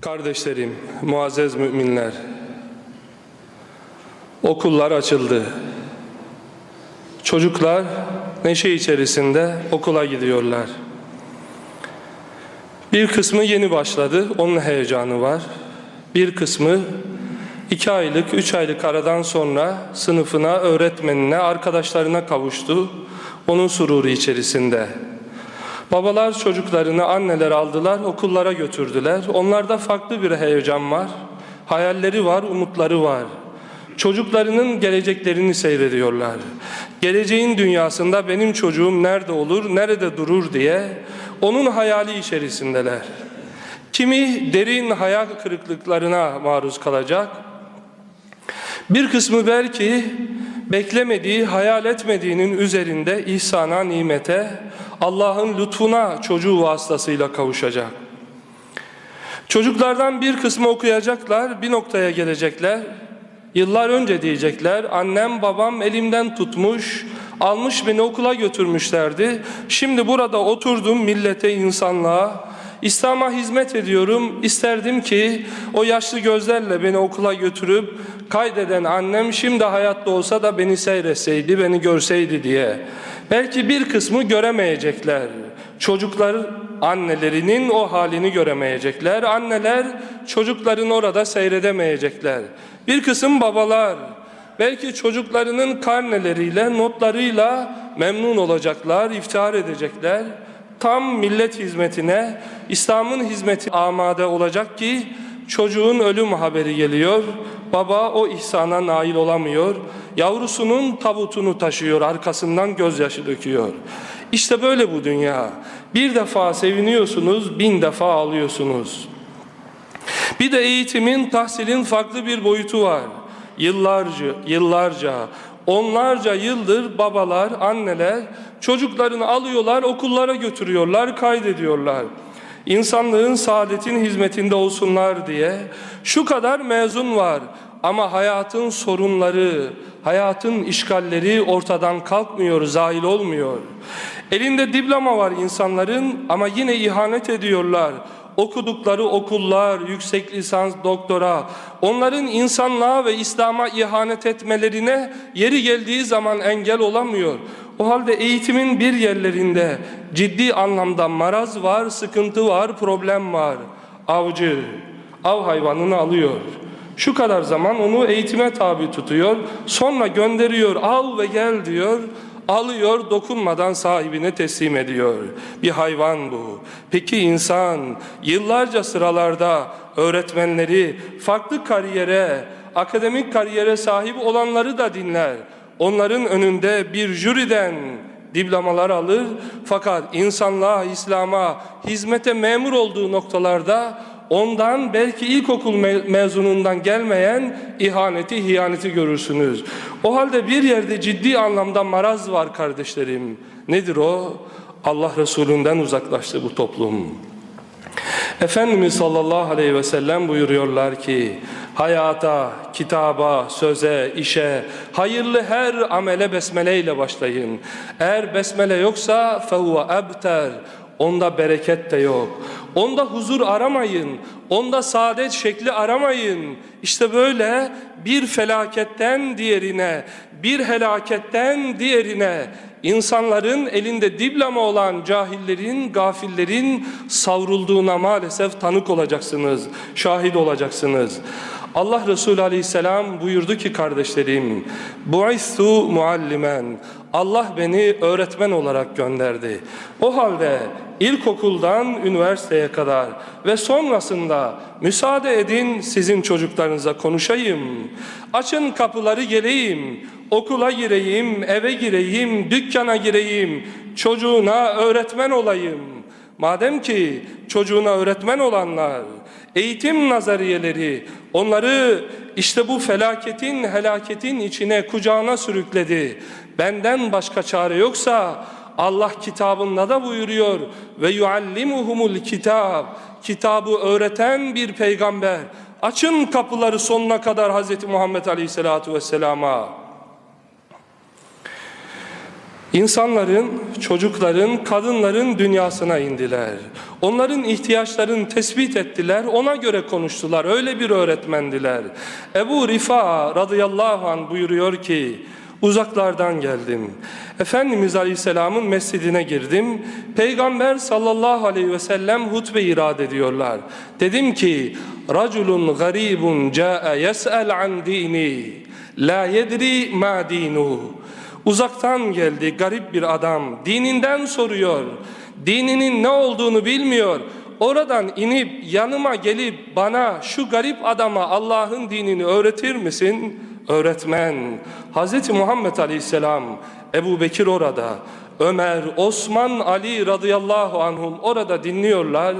Kardeşlerim, muazzez müminler, okullar açıldı. Çocuklar neşe içerisinde okula gidiyorlar. Bir kısmı yeni başladı, onun heyecanı var. Bir kısmı iki aylık, üç aylık aradan sonra sınıfına, öğretmenine, arkadaşlarına kavuştu. Onun sururu içerisinde. Babalar çocuklarını anneler aldılar, okullara götürdüler. Onlarda farklı bir heyecan var. Hayalleri var, umutları var. Çocuklarının geleceklerini seyrediyorlar. Geleceğin dünyasında benim çocuğum nerede olur, nerede durur diye onun hayali içerisindeler. Kimi derin hayal kırıklıklarına maruz kalacak. Bir kısmı belki beklemediği, hayal etmediğinin üzerinde ihsana, nimete, Allah'ın lütfuna çocuğu vasıtasıyla kavuşacak. Çocuklardan bir kısmı okuyacaklar, bir noktaya gelecekler. Yıllar önce diyecekler, annem babam elimden tutmuş, almış beni okula götürmüşlerdi. Şimdi burada oturdum millete, insanlığa, İslam'a hizmet ediyorum. İsterdim ki o yaşlı gözlerle beni okula götürüp kaydeden annem şimdi hayatta olsa da beni seyretseydi, beni görseydi diye. Belki bir kısmı göremeyecekler. Çocuklar annelerinin o halini göremeyecekler. Anneler çocukların orada seyredemeyecekler. Bir kısım babalar belki çocuklarının karneleriyle, notlarıyla memnun olacaklar, iftihar edecekler. Tam millet hizmetine, İslam'ın hizmeti amade olacak ki çocuğun ölüm haberi geliyor. Baba o ihsana nail olamıyor. Yavrusunun tabutunu taşıyor, arkasından gözyaşı döküyor. İşte böyle bu dünya. Bir defa seviniyorsunuz, bin defa ağlıyorsunuz. Bir de eğitimin, tahsilin farklı bir boyutu var. Yıllarca, yıllarca, onlarca yıldır babalar, anneler çocuklarını alıyorlar, okullara götürüyorlar, kaydediyorlar. İnsanlığın saadetin hizmetinde olsunlar diye şu kadar mezun var ama hayatın sorunları, hayatın işgalleri ortadan kalkmıyor, zahil olmuyor. Elinde diploma var insanların ama yine ihanet ediyorlar. Okudukları okullar, yüksek lisans, doktora, onların insanlığa ve İslam'a ihanet etmelerine yeri geldiği zaman engel olamıyor. O halde eğitimin bir yerlerinde ciddi anlamda maraz var, sıkıntı var, problem var. Avcı, av hayvanını alıyor. Şu kadar zaman onu eğitime tabi tutuyor. Sonra gönderiyor, al ve gel diyor. Alıyor, dokunmadan sahibine teslim ediyor. Bir hayvan bu. Peki insan yıllarca sıralarda öğretmenleri farklı kariyere, akademik kariyere sahip olanları da dinler. Onların önünde bir jüriden diplomalar alır fakat insanlığa, İslam'a, hizmete memur olduğu noktalarda ondan belki ilkokul mezunundan gelmeyen ihaneti, hiyaneti görürsünüz. O halde bir yerde ciddi anlamda maraz var kardeşlerim. Nedir o? Allah Resulü'nden uzaklaştı bu toplum. Efendimiz sallallahu aleyhi ve sellem buyuruyorlar ki hayata, kitaba, söze, işe, hayırlı her amele besmele ile başlayın. Eğer besmele yoksa fehuve ebter, onda bereket de yok. Onda huzur aramayın, onda saadet şekli aramayın. İşte böyle bir felaketten diğerine, bir helaketten diğerine insanların elinde diploma olan cahillerin, gafillerin savrulduğuna maalesef tanık olacaksınız, şahit olacaksınız. Allah Resulü Aleyhisselam buyurdu ki kardeşlerim, bu'istu muallimen, Allah beni öğretmen olarak gönderdi. O halde ilkokuldan üniversiteye kadar ve sonrasında müsaade edin sizin çocuklarınıza konuşayım. Açın kapıları geleyim, okula gireyim, eve gireyim, dükkana gireyim, çocuğuna öğretmen olayım. Madem ki çocuğuna öğretmen olanlar, eğitim nazariyeleri onları işte bu felaketin, helaketin içine, kucağına sürükledi. Benden başka çare yoksa Allah kitabında da buyuruyor ve yuallimuhumul kitab kitabı öğreten bir peygamber açın kapıları sonuna kadar Hz. Muhammed Aleyhisselatü Vesselam'a İnsanların, çocukların, kadınların dünyasına indiler. Onların ihtiyaçlarını tespit ettiler, ona göre konuştular. Öyle bir öğretmendiler. Ebu Rifa radıyallahu anh buyuruyor ki, uzaklardan geldim. Efendimiz Aleyhisselam'ın mescidine girdim. Peygamber sallallahu aleyhi ve sellem hutbe irad ediyorlar. Dedim ki, Raculun garibun ca'e yes'el an dini, la yedri ma dinuhu. Uzaktan geldi garip bir adam. Dininden soruyor. Dininin ne olduğunu bilmiyor. Oradan inip yanıma gelip bana şu garip adama Allah'ın dinini öğretir misin? Öğretmen. Hz. Muhammed Aleyhisselam, Ebu Bekir orada. Ömer, Osman, Ali radıyallahu anhum orada dinliyorlar.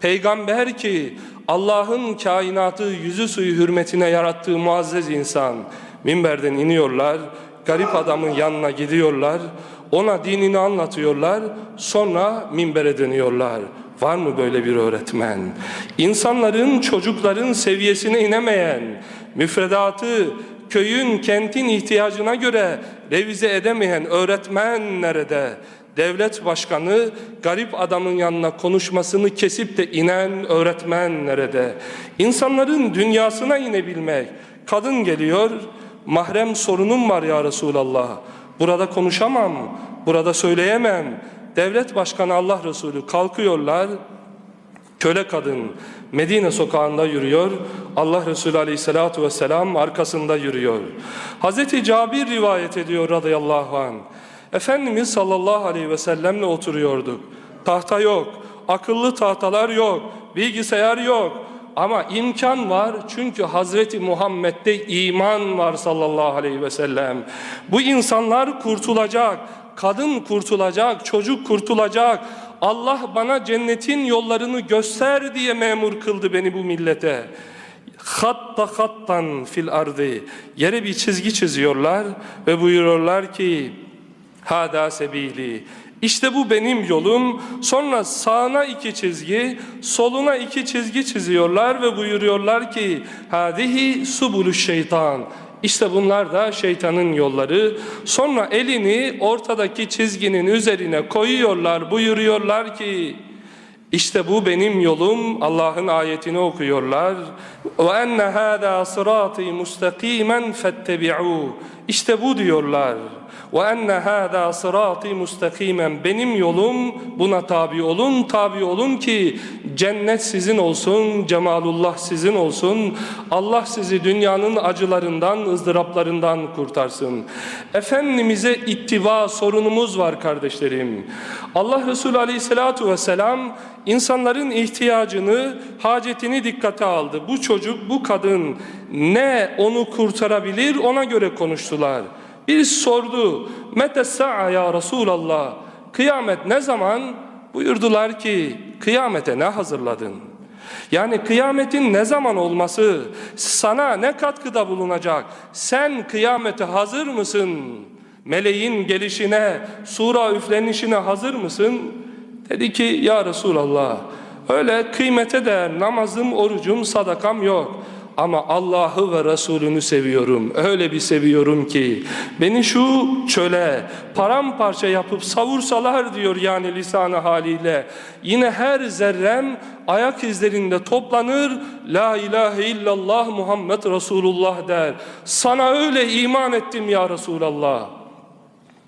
Peygamber ki Allah'ın kainatı yüzü suyu hürmetine yarattığı muazzez insan minberden iniyorlar garip adamın yanına gidiyorlar, ona dinini anlatıyorlar, sonra minbere dönüyorlar. Var mı böyle bir öğretmen? İnsanların, çocukların seviyesine inemeyen, müfredatı köyün, kentin ihtiyacına göre revize edemeyen öğretmen nerede? Devlet başkanı garip adamın yanına konuşmasını kesip de inen öğretmen nerede? İnsanların dünyasına inebilmek. Kadın geliyor, mahrem sorunum var ya Resulallah. Burada konuşamam, burada söyleyemem. Devlet başkanı Allah Resulü kalkıyorlar. Köle kadın Medine sokağında yürüyor. Allah Resulü aleyhissalatu vesselam arkasında yürüyor. Hazreti Cabir rivayet ediyor radıyallahu anh. Efendimiz sallallahu aleyhi ve sellemle oturuyorduk. Tahta yok, akıllı tahtalar yok, bilgisayar yok. Ama imkan var çünkü Hazreti Muhammed'de iman var sallallahu aleyhi ve sellem. Bu insanlar kurtulacak, kadın kurtulacak, çocuk kurtulacak. Allah bana cennetin yollarını göster diye memur kıldı beni bu millete. Hatta hattan fil ardı. Yere bir çizgi çiziyorlar ve buyuruyorlar ki Hada sebili işte bu benim yolum. Sonra sağına iki çizgi, soluna iki çizgi çiziyorlar ve buyuruyorlar ki hadihi subulu şeytan. İşte bunlar da şeytanın yolları. Sonra elini ortadaki çizginin üzerine koyuyorlar, buyuruyorlar ki işte bu benim yolum. Allah'ın ayetini okuyorlar. Ve enne hâdâ sırâtî mustakîmen fettebi'û. İşte bu diyorlar. Ve enne hâdâ sırâtî mustakîmen. Benim yolum buna tabi olun, tabi olun ki cennet sizin olsun, cemalullah sizin olsun. Allah sizi dünyanın acılarından, ızdıraplarından kurtarsın. Efendimiz'e ittiba sorunumuz var kardeşlerim. Allah Resulü aleyhissalatu vesselam insanların ihtiyacını, hacetini dikkate aldı. Bu çocuk, bu kadın ne onu kurtarabilir ona göre konuştular. Birisi sordu, Mete sa'a ya Resulallah, kıyamet ne zaman? Buyurdular ki, kıyamete ne hazırladın? Yani kıyametin ne zaman olması sana ne katkıda bulunacak? Sen kıyamete hazır mısın? Meleğin gelişine, sura üflenişine hazır mısın? Dedi ki ya Resulallah öyle kıymete değer namazım, orucum, sadakam yok. Ama Allah'ı ve Resulünü seviyorum. Öyle bir seviyorum ki beni şu çöle paramparça yapıp savursalar diyor yani lisanı haliyle. Yine her zerrem ayak izlerinde toplanır. La ilahe illallah Muhammed Resulullah der. Sana öyle iman ettim ya Resulallah.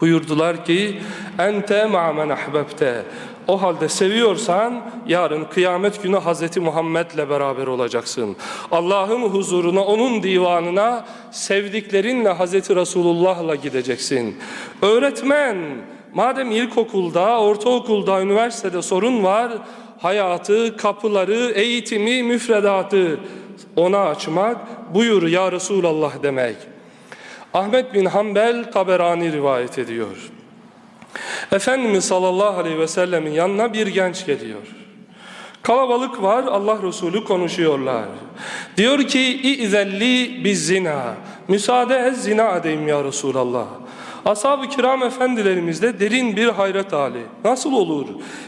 Buyurdular ki ente ma'men ahbebte o halde seviyorsan yarın kıyamet günü Hz. Muhammed'le beraber olacaksın. Allah'ın huzuruna, onun divanına sevdiklerinle Hz. Resulullah'la gideceksin. Öğretmen, madem ilkokulda, ortaokulda, üniversitede sorun var, hayatı, kapıları, eğitimi, müfredatı ona açmak, buyur ya Resulallah demek. Ahmet bin Hanbel Taberani rivayet ediyor. Efendimiz sallallahu aleyhi ve sellemin yanına bir genç geliyor. Kalabalık var Allah Resulü konuşuyorlar. Diyor ki İzelli biz zina. Müsaade et zina edeyim ya Resulallah. Ashab-ı kiram efendilerimizde derin bir hayret hali. Nasıl olur?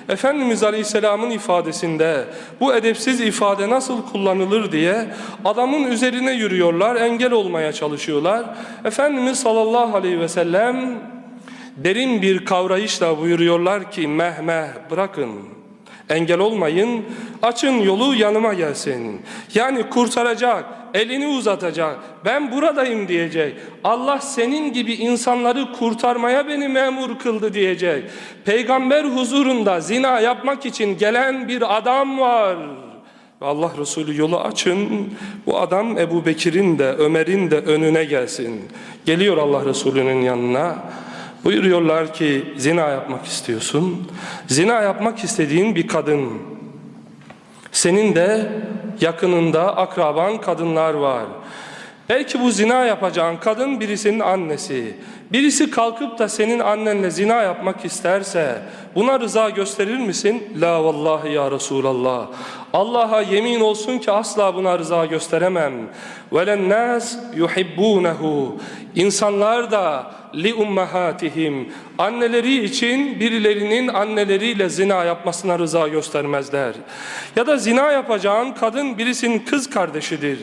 Efendimiz Aleyhisselam'ın ifadesinde bu edepsiz ifade nasıl kullanılır diye adamın üzerine yürüyorlar, engel olmaya çalışıyorlar. Efendimiz sallallahu aleyhi ve sellem derin bir kavrayışla buyuruyorlar ki mehmeh bırakın. Engel olmayın, açın yolu yanıma gelsin. Yani kurtaracak, elini uzatacak, ben buradayım diyecek. Allah senin gibi insanları kurtarmaya beni memur kıldı diyecek. Peygamber huzurunda zina yapmak için gelen bir adam var. Allah Resulü yolu açın, bu adam Ebu Bekir'in de Ömer'in de önüne gelsin. Geliyor Allah Resulü'nün yanına. Buyuruyorlar ki zina yapmak istiyorsun. Zina yapmak istediğin bir kadın. Senin de yakınında akraban kadınlar var. Belki bu zina yapacağın kadın birisinin annesi. Birisi kalkıp da senin annenle zina yapmak isterse buna rıza gösterir misin? La vallahi ya Resulallah. Allah'a yemin olsun ki asla buna rıza gösteremem. Velen nas yuhibbunehu. İnsanlar da li ummahatihim. Anneleri için birilerinin anneleriyle zina yapmasına rıza göstermezler. Ya da zina yapacağın kadın birisinin kız kardeşidir.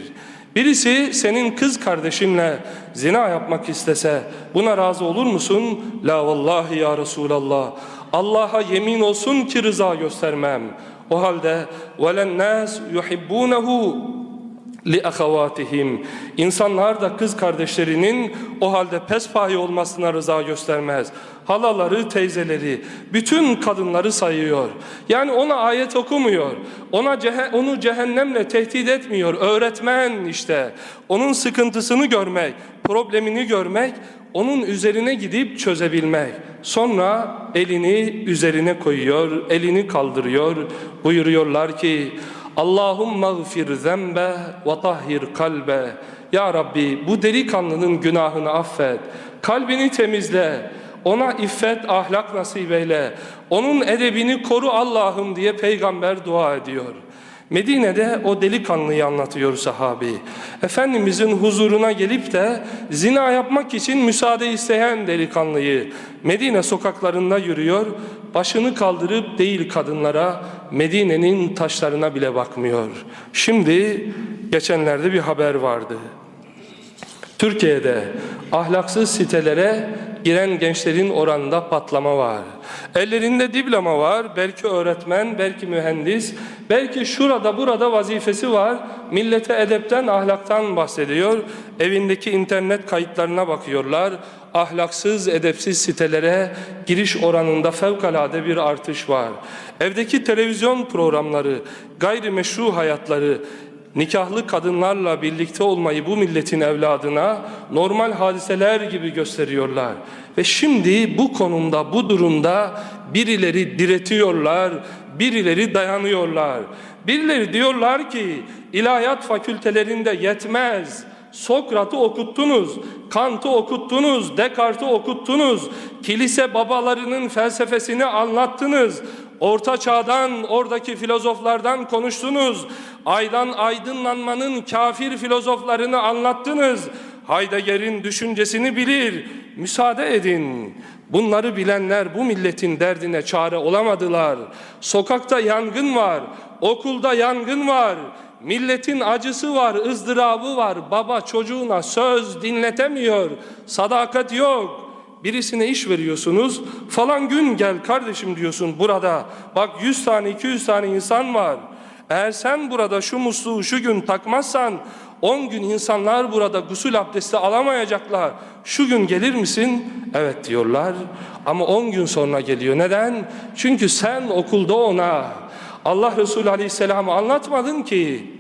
Birisi senin kız kardeşinle zina yapmak istese buna razı olur musun? La vallahi ya Resulallah. Allah'a yemin olsun ki rıza göstermem. O halde velen nas yuhibbunehu li ahavatihim. İnsanlar da kız kardeşlerinin o halde pespahi olmasına rıza göstermez. Halaları, teyzeleri, bütün kadınları sayıyor. Yani ona ayet okumuyor. Ona ceh onu cehennemle tehdit etmiyor. Öğretmen işte. Onun sıkıntısını görmek, problemini görmek, onun üzerine gidip çözebilmek. Sonra elini üzerine koyuyor, elini kaldırıyor. Buyuruyorlar ki Allahümme gfir zembe ve tahhir kalbe. Ya Rabbi bu delikanlının günahını affet. Kalbini temizle. Ona iffet, ahlak nasip eyle. Onun edebini koru Allah'ım diye peygamber dua ediyor. Medine'de o delikanlıyı anlatıyor sahabi. Efendimizin huzuruna gelip de zina yapmak için müsaade isteyen delikanlıyı Medine sokaklarında yürüyor. Başını kaldırıp değil kadınlara Medine'nin taşlarına bile bakmıyor. Şimdi geçenlerde bir haber vardı. Türkiye'de ahlaksız sitelere giren gençlerin oranında patlama var. Ellerinde diploma var, belki öğretmen, belki mühendis, belki şurada burada vazifesi var. Millete edepten, ahlaktan bahsediyor. Evindeki internet kayıtlarına bakıyorlar. Ahlaksız, edepsiz sitelere giriş oranında fevkalade bir artış var. Evdeki televizyon programları, gayrimeşru hayatları, nikahlı kadınlarla birlikte olmayı bu milletin evladına normal hadiseler gibi gösteriyorlar. Ve şimdi bu konumda, bu durumda birileri diretiyorlar, birileri dayanıyorlar. Birileri diyorlar ki ilahiyat fakültelerinde yetmez. Sokrat'ı okuttunuz, Kant'ı okuttunuz, Descartes'i okuttunuz, kilise babalarının felsefesini anlattınız. Orta çağdan, oradaki filozoflardan konuştunuz. Aydan aydınlanmanın kafir filozoflarını anlattınız. Heidegger'in düşüncesini bilir. Müsaade edin. Bunları bilenler bu milletin derdine çare olamadılar. Sokakta yangın var, okulda yangın var. Milletin acısı var, ızdırabı var. Baba çocuğuna söz dinletemiyor. Sadakat yok. Birisine iş veriyorsunuz. Falan gün gel kardeşim diyorsun burada. Bak 100 tane 200 tane insan var. Eğer sen burada şu musluğu şu gün takmazsan 10 gün insanlar burada gusül abdesti alamayacaklar. Şu gün gelir misin? Evet diyorlar. Ama 10 gün sonra geliyor. Neden? Çünkü sen okulda ona Allah Resulü Aleyhisselam'ı anlatmadın ki.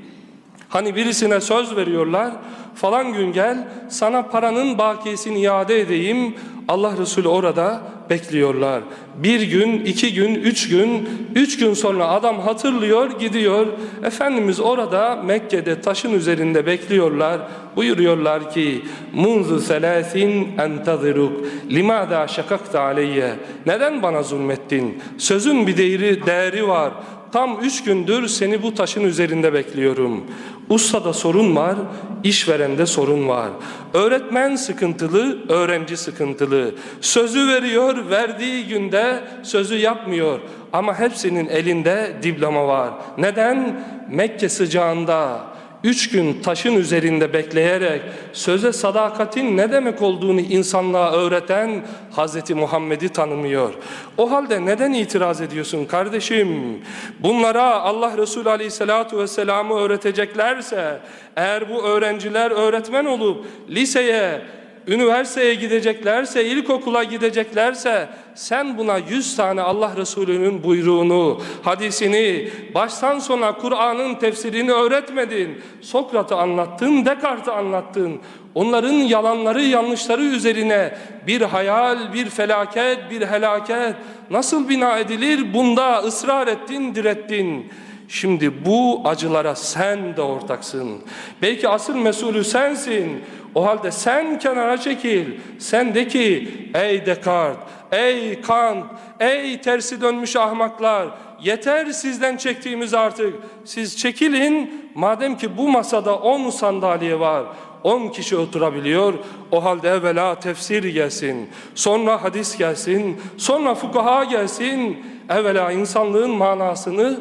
Hani birisine söz veriyorlar. Falan gün gel sana paranın bakiyesini iade edeyim. Allah Resulü orada bekliyorlar. Bir gün, iki gün, üç gün, üç gün sonra adam hatırlıyor, gidiyor. Efendimiz orada Mekke'de taşın üzerinde bekliyorlar. Buyuruyorlar ki, munzu selâsin entaziruk, limâdâ şakakta aleyye. Neden bana zulmettin? Sözün bir değeri, değeri var. Tam üç gündür seni bu taşın üzerinde bekliyorum. Ustada sorun var, işverende sorun var. Öğretmen sıkıntılı, öğrenci sıkıntılı. Sözü veriyor, verdiği günde sözü yapmıyor. Ama hepsinin elinde diploma var. Neden? Mekke sıcağında üç gün taşın üzerinde bekleyerek söze sadakatin ne demek olduğunu insanlığa öğreten Hz. Muhammed'i tanımıyor. O halde neden itiraz ediyorsun kardeşim? Bunlara Allah Resulü Aleyhisselatü Vesselam'ı öğreteceklerse eğer bu öğrenciler öğretmen olup liseye üniversiteye gideceklerse, ilkokula gideceklerse sen buna yüz tane Allah Resulü'nün buyruğunu, hadisini, baştan sona Kur'an'ın tefsirini öğretmedin. Sokrat'ı anlattın, Descartes'i anlattın. Onların yalanları, yanlışları üzerine bir hayal, bir felaket, bir helaket nasıl bina edilir? Bunda ısrar ettin, direttin. Şimdi bu acılara sen de ortaksın. Belki asıl mesulü sensin. O halde sen kenara çekil. Sen de ki ey Descartes, ey Kant, ey tersi dönmüş ahmaklar yeter sizden çektiğimiz artık. Siz çekilin madem ki bu masada on sandalye var. on kişi oturabiliyor. O halde evvela tefsir gelsin. Sonra hadis gelsin. Sonra fukaha gelsin. Evvela insanlığın manasını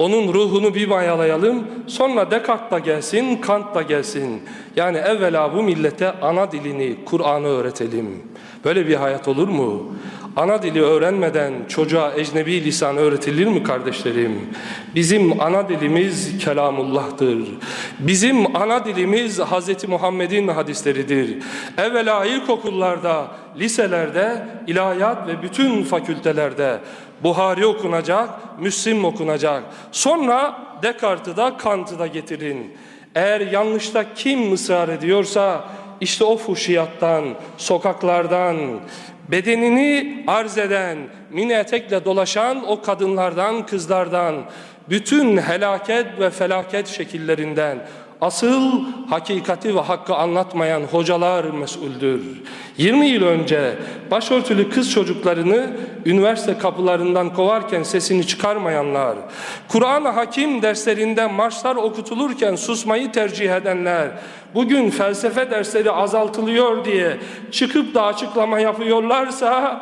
onun ruhunu bir mayalayalım. Sonra Descartes da gelsin, Kant da gelsin. Yani evvela bu millete ana dilini, Kur'an'ı öğretelim. Böyle bir hayat olur mu? Ana dili öğrenmeden çocuğa ecnebi lisan öğretilir mi kardeşlerim? Bizim ana dilimiz kelamullah'tır. Bizim ana dilimiz Hz. Muhammed'in hadisleridir. Evvela ilkokullarda, liselerde, ilahiyat ve bütün fakültelerde Buhari okunacak, Müslim okunacak. Sonra Descartes'ı da Kant'ı da getirin. Eğer yanlışta kim ısrar ediyorsa işte o fuşiyattan, sokaklardan, bedenini arz eden, mini etekle dolaşan o kadınlardan, kızlardan, bütün helaket ve felaket şekillerinden Asıl hakikati ve hakkı anlatmayan hocalar mesuldür. 20 yıl önce başörtülü kız çocuklarını üniversite kapılarından kovarken sesini çıkarmayanlar, Kur'an-ı Hakim derslerinde marşlar okutulurken susmayı tercih edenler, bugün felsefe dersleri azaltılıyor diye çıkıp da açıklama yapıyorlarsa,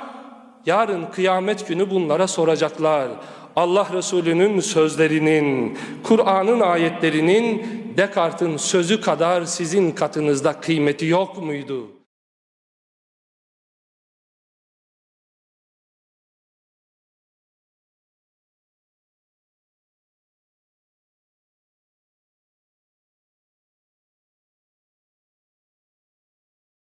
yarın kıyamet günü bunlara soracaklar. Allah Resulü'nün sözlerinin, Kur'an'ın ayetlerinin Descartes'in sözü kadar sizin katınızda kıymeti yok muydu?